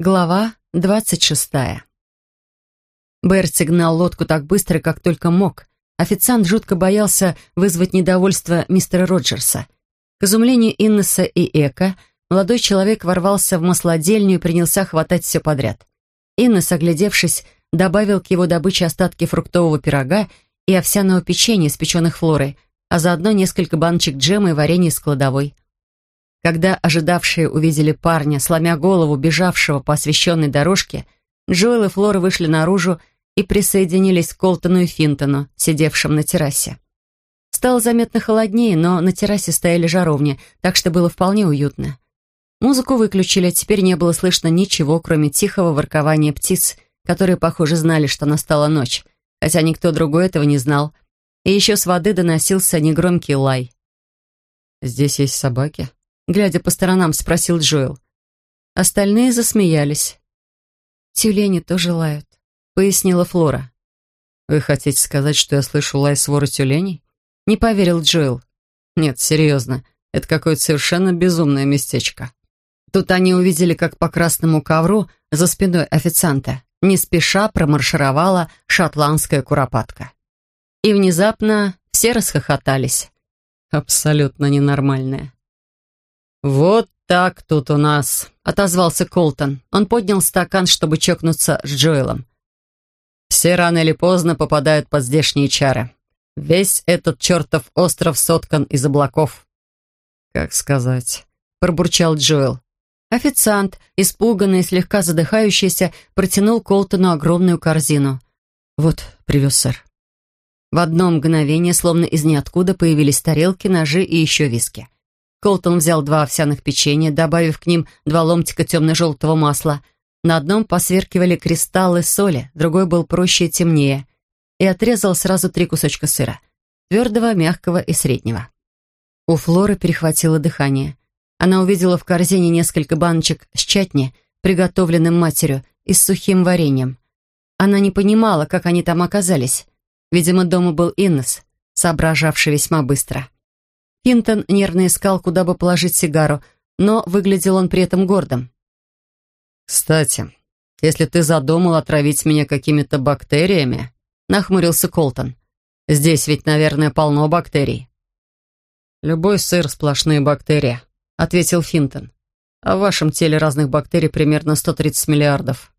Глава двадцать шестая. Берти гнал лодку так быстро, как только мог. Официант жутко боялся вызвать недовольство мистера Роджерса. К изумлению Иннеса и Эка, молодой человек ворвался в маслодельню и принялся хватать все подряд. Иннес, оглядевшись, добавил к его добыче остатки фруктового пирога и овсяного печенья, испеченных флорой, а заодно несколько баночек джема и варенья из кладовой. Когда ожидавшие увидели парня, сломя голову, бежавшего по освещенной дорожке, Джоэл и Флора вышли наружу и присоединились к Колтону и Финтону, сидевшим на террасе. Стало заметно холоднее, но на террасе стояли жаровни, так что было вполне уютно. Музыку выключили, а теперь не было слышно ничего, кроме тихого воркования птиц, которые, похоже, знали, что настала ночь, хотя никто другой этого не знал. И еще с воды доносился негромкий лай. «Здесь есть собаки?» Глядя по сторонам, спросил Джоэл. Остальные засмеялись. «Тюлени тоже лают», — пояснила Флора. «Вы хотите сказать, что я слышу лай своры тюленей?» Не поверил Джоэл. «Нет, серьезно, это какое-то совершенно безумное местечко». Тут они увидели, как по красному ковру за спиной официанта не спеша промаршировала шотландская куропатка. И внезапно все расхохотались. Абсолютно ненормальная. «Вот так тут у нас», — отозвался Колтон. Он поднял стакан, чтобы чокнуться с Джоэлом. «Все рано или поздно попадают под здешние чары. Весь этот чертов остров соткан из облаков». «Как сказать?» — пробурчал Джоэл. Официант, испуганный и слегка задыхающийся, протянул Колтону огромную корзину. «Вот, привез сэр». В одно мгновение, словно из ниоткуда, появились тарелки, ножи и еще виски. Колтон взял два овсяных печенья, добавив к ним два ломтика темно-желтого масла. На одном посверкивали кристаллы соли, другой был проще и темнее. И отрезал сразу три кусочка сыра. Твердого, мягкого и среднего. У Флоры перехватило дыхание. Она увидела в корзине несколько баночек с чатни, приготовленным матерью, и с сухим вареньем. Она не понимала, как они там оказались. Видимо, дома был Иннес, соображавший весьма быстро. Хинтон нервно искал, куда бы положить сигару, но выглядел он при этом гордым. «Кстати, если ты задумал отравить меня какими-то бактериями...» — нахмурился Колтон. «Здесь ведь, наверное, полно бактерий». «Любой сыр — сплошные бактерии», — ответил Финтон. «А в вашем теле разных бактерий примерно 130 миллиардов».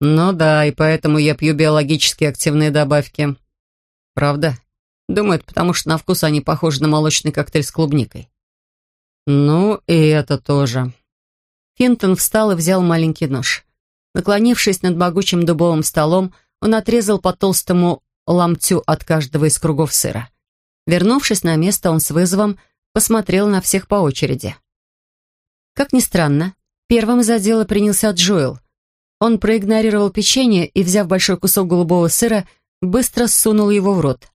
«Ну да, и поэтому я пью биологически активные добавки». «Правда?» Думают, потому что на вкус они похожи на молочный коктейль с клубникой. Ну, и это тоже. Финтон встал и взял маленький нож. Наклонившись над могучим дубовым столом, он отрезал по толстому ломтю от каждого из кругов сыра. Вернувшись на место, он с вызовом посмотрел на всех по очереди. Как ни странно, первым за дело принялся Джоэл. Он проигнорировал печенье и, взяв большой кусок голубого сыра, быстро сунул его в рот.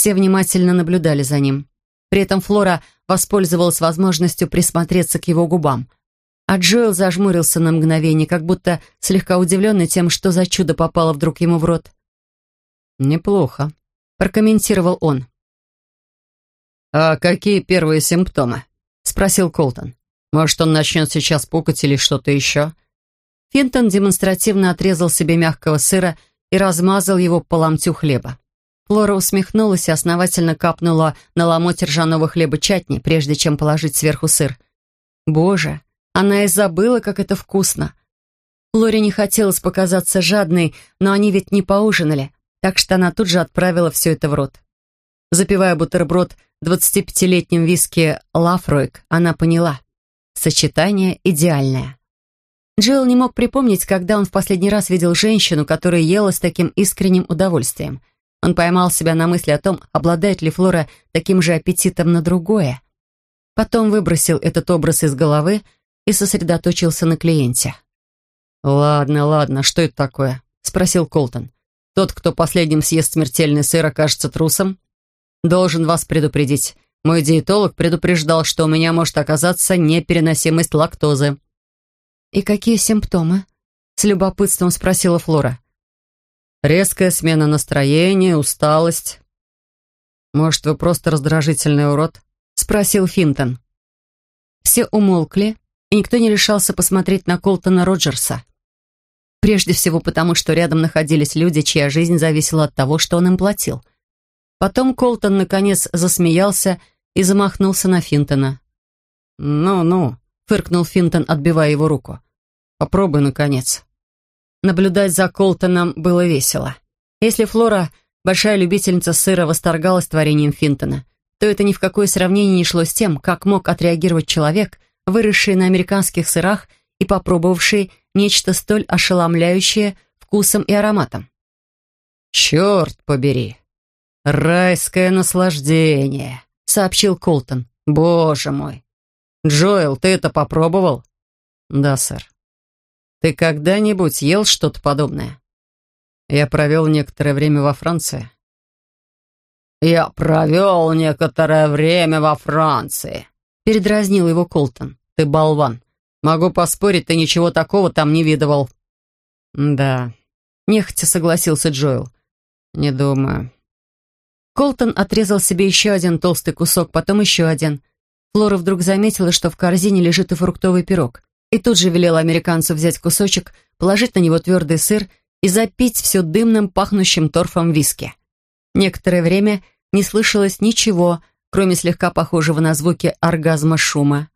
Все внимательно наблюдали за ним. При этом Флора воспользовалась возможностью присмотреться к его губам. А Джоэл зажмурился на мгновение, как будто слегка удивленный тем, что за чудо попало вдруг ему в рот. «Неплохо», — прокомментировал он. «А какие первые симптомы?» — спросил Колтон. «Может, он начнет сейчас пукать или что-то еще?» Финтон демонстративно отрезал себе мягкого сыра и размазал его по ломтю хлеба. Флора усмехнулась и основательно капнула на ломоть ржаного хлеба чатни, прежде чем положить сверху сыр. Боже, она и забыла, как это вкусно. Флоре не хотелось показаться жадной, но они ведь не поужинали, так что она тут же отправила все это в рот. Запивая бутерброд 25-летним виски «Лафройк», она поняла. Сочетание идеальное. Джилл не мог припомнить, когда он в последний раз видел женщину, которая ела с таким искренним удовольствием. Он поймал себя на мысли о том, обладает ли Флора таким же аппетитом на другое. Потом выбросил этот образ из головы и сосредоточился на клиенте. «Ладно, ладно, что это такое?» — спросил Колтон. «Тот, кто последним съест смертельный сыр, окажется трусом? Должен вас предупредить. Мой диетолог предупреждал, что у меня может оказаться непереносимость лактозы». «И какие симптомы?» — с любопытством спросила Флора. Резкая смена настроения, усталость. «Может, вы просто раздражительный урод?» — спросил Финтон. Все умолкли, и никто не решался посмотреть на Колтона Роджерса. Прежде всего потому, что рядом находились люди, чья жизнь зависела от того, что он им платил. Потом Колтон, наконец, засмеялся и замахнулся на Финтона. «Ну-ну», — фыркнул Финтон, отбивая его руку. «Попробуй, наконец». Наблюдать за Колтоном было весело. Если Флора, большая любительница сыра, восторгалась творением Финтона, то это ни в какое сравнение не шло с тем, как мог отреагировать человек, выросший на американских сырах и попробовавший нечто столь ошеломляющее вкусом и ароматом. «Черт побери! Райское наслаждение!» — сообщил Колтон. «Боже мой! Джоэл, ты это попробовал?» «Да, сэр». «Ты когда-нибудь ел что-то подобное?» «Я провел некоторое время во Франции». «Я провел некоторое время во Франции», — передразнил его Колтон. «Ты болван. Могу поспорить, ты ничего такого там не видывал». «Да», — нехотя согласился Джоэл. «Не думаю». Колтон отрезал себе еще один толстый кусок, потом еще один. Флора вдруг заметила, что в корзине лежит и фруктовый пирог, и тут же велела американцу взять кусочек, положить на него твердый сыр и запить все дымным, пахнущим торфом виски. Некоторое время не слышалось ничего, кроме слегка похожего на звуки оргазма шума.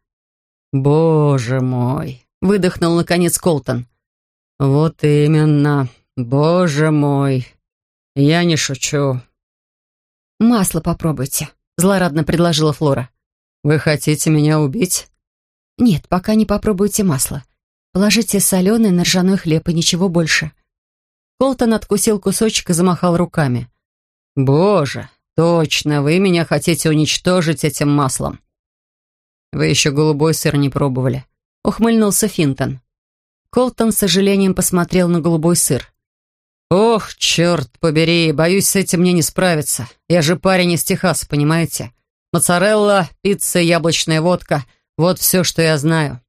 «Боже мой!» — выдохнул наконец Колтон. «Вот именно, боже мой! Я не шучу». «Масло попробуйте», — злорадно предложила Флора. «Вы хотите меня убить?» «Нет, пока не попробуйте масло. Положите соленый на ржаной хлеб и ничего больше». Колтон откусил кусочек и замахал руками. «Боже, точно, вы меня хотите уничтожить этим маслом. Вы еще голубой сыр не пробовали», — ухмыльнулся Финтон. Колтон с сожалением посмотрел на голубой сыр. «Ох, черт побери, боюсь, с этим мне не справиться. Я же парень из Техаса, понимаете? Моцарелла, пицца, яблочная водка — вот все, что я знаю».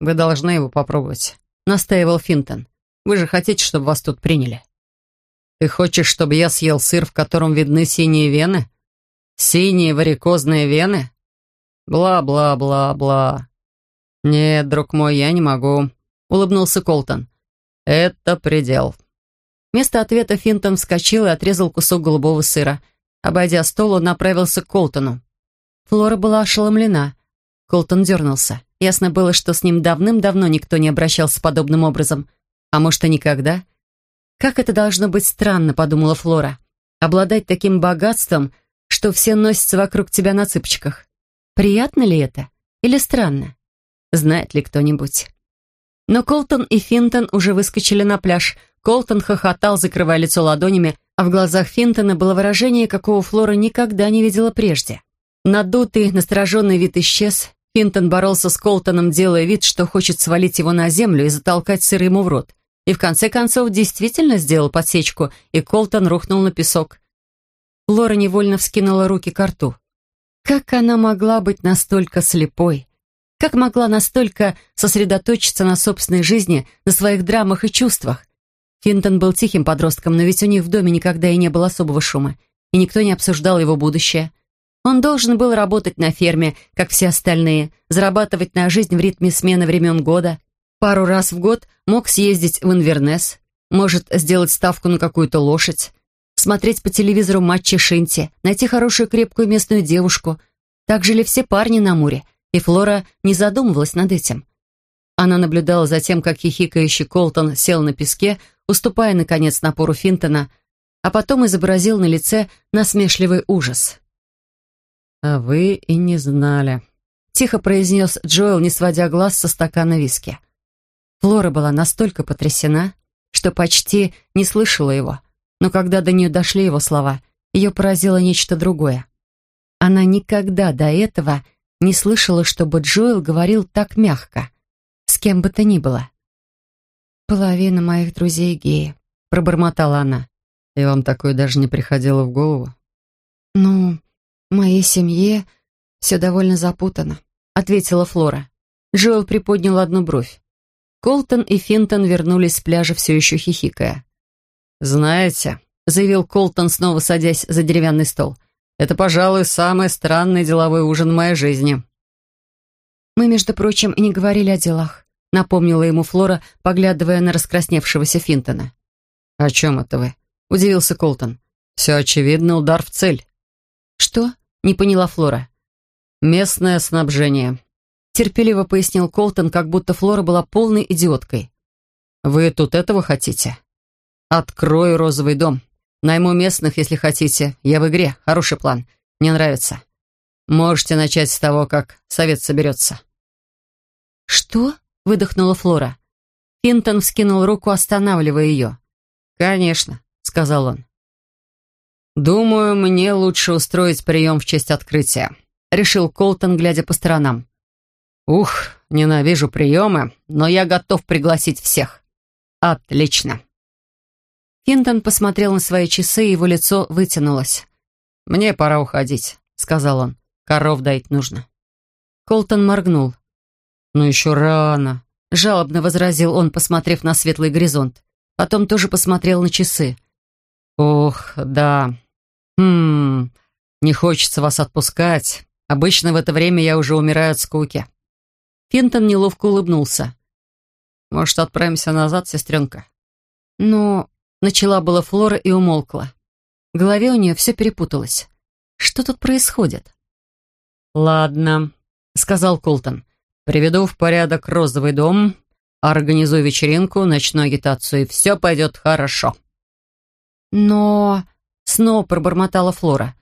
«Вы должны его попробовать», — настаивал Финтон. «Вы же хотите, чтобы вас тут приняли?» Ты хочешь, чтобы я съел сыр, в котором видны синие вены? Синие варикозные вены? Бла-бла-бла-бла. Нет, друг мой, я не могу, улыбнулся Колтон. Это предел. Вместо ответа Финтон вскочил и отрезал кусок голубого сыра. Обойдя стол, он направился к Колтону. Флора была ошеломлена. Колтон дернулся. Ясно было, что с ним давным-давно никто не обращался подобным образом. А может, и никогда. «Как это должно быть странно», — подумала Флора. «Обладать таким богатством, что все носятся вокруг тебя на цыпочках. Приятно ли это? Или странно? Знает ли кто-нибудь?» Но Колтон и Финтон уже выскочили на пляж. Колтон хохотал, закрывая лицо ладонями, а в глазах Финтона было выражение, какого Флора никогда не видела прежде. Надутый, настороженный вид исчез. Финтон боролся с Колтоном, делая вид, что хочет свалить его на землю и затолкать сыр ему в рот и в конце концов действительно сделал подсечку, и Колтон рухнул на песок. Лора невольно вскинула руки к рту. Как она могла быть настолько слепой? Как могла настолько сосредоточиться на собственной жизни, на своих драмах и чувствах? Финтон был тихим подростком, но ведь у них в доме никогда и не было особого шума, и никто не обсуждал его будущее. Он должен был работать на ферме, как все остальные, зарабатывать на жизнь в ритме смены времен года — Пару раз в год мог съездить в Инвернес, может сделать ставку на какую-то лошадь, смотреть по телевизору матчи Шинти, найти хорошую крепкую местную девушку. Так жили все парни на море, и Флора не задумывалась над этим. Она наблюдала за тем, как хихикающий Колтон сел на песке, уступая, наконец, напору Финтона, а потом изобразил на лице насмешливый ужас. «А вы и не знали», — тихо произнес Джоэл, не сводя глаз со стакана виски. Флора была настолько потрясена, что почти не слышала его, но когда до нее дошли его слова, ее поразило нечто другое. Она никогда до этого не слышала, чтобы Джоэл говорил так мягко, с кем бы то ни было. «Половина моих друзей геи», — пробормотала она. «И вам такое даже не приходило в голову?» «Ну, моей семье все довольно запутано», — ответила Флора. Джоэл приподнял одну бровь. Колтон и Финтон вернулись с пляжа все еще хихикая. «Знаете», — заявил Колтон, снова садясь за деревянный стол, «это, пожалуй, самый странный деловой ужин в моей жизни». Мы, между прочим, и не говорили о делах», — напомнила ему Флора, поглядывая на раскрасневшегося Финтона. «О чем это вы?» — удивился Колтон. «Все очевидно, удар в цель». «Что?» — не поняла Флора. «Местное снабжение», — терпеливо пояснил Колтон, как будто Флора была полной идиоткой. «Вы тут этого хотите?» «Открою розовый дом. Найму местных, если хотите. Я в игре. Хороший план. Мне нравится. Можете начать с того, как совет соберется». «Что?» — выдохнула Флора. Финтон вскинул руку, останавливая ее. «Конечно», — сказал он. «Думаю, мне лучше устроить прием в честь открытия», — решил Колтон, глядя по сторонам. «Ух, ненавижу приемы, но я готов пригласить всех. Отлично». Финтон посмотрел на свои часы, и его лицо вытянулось. «Мне пора уходить», — сказал он. «Коров доить нужно». Колтон моргнул. «Ну еще рано», — жалобно возразил он, посмотрев на светлый горизонт. Потом тоже посмотрел на часы. «Ох, да. Хм, не хочется вас отпускать. Обычно в это время я уже умираю от скуки». Финтон неловко улыбнулся. «Может, отправимся назад, сестренка?» «Но...» — начала была Флора и умолкла. В голове у нее все перепуталось. Что тут происходит? «Ладно», — сказал Колтон. «Приведу в порядок розовый дом, организую вечеринку, ночную агитацию, и все пойдет хорошо». «Но...» — снова пробормотала Флора.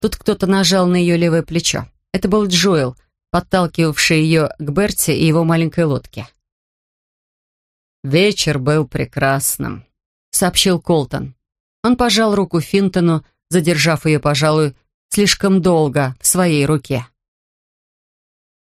Тут кто-то нажал на ее левое плечо. Это был Джоэл, подталкивавший ее к Берти и его маленькой лодке. «Вечер был прекрасным», — сообщил Колтон. Он пожал руку Финтону, задержав ее, пожалуй, слишком долго в своей руке.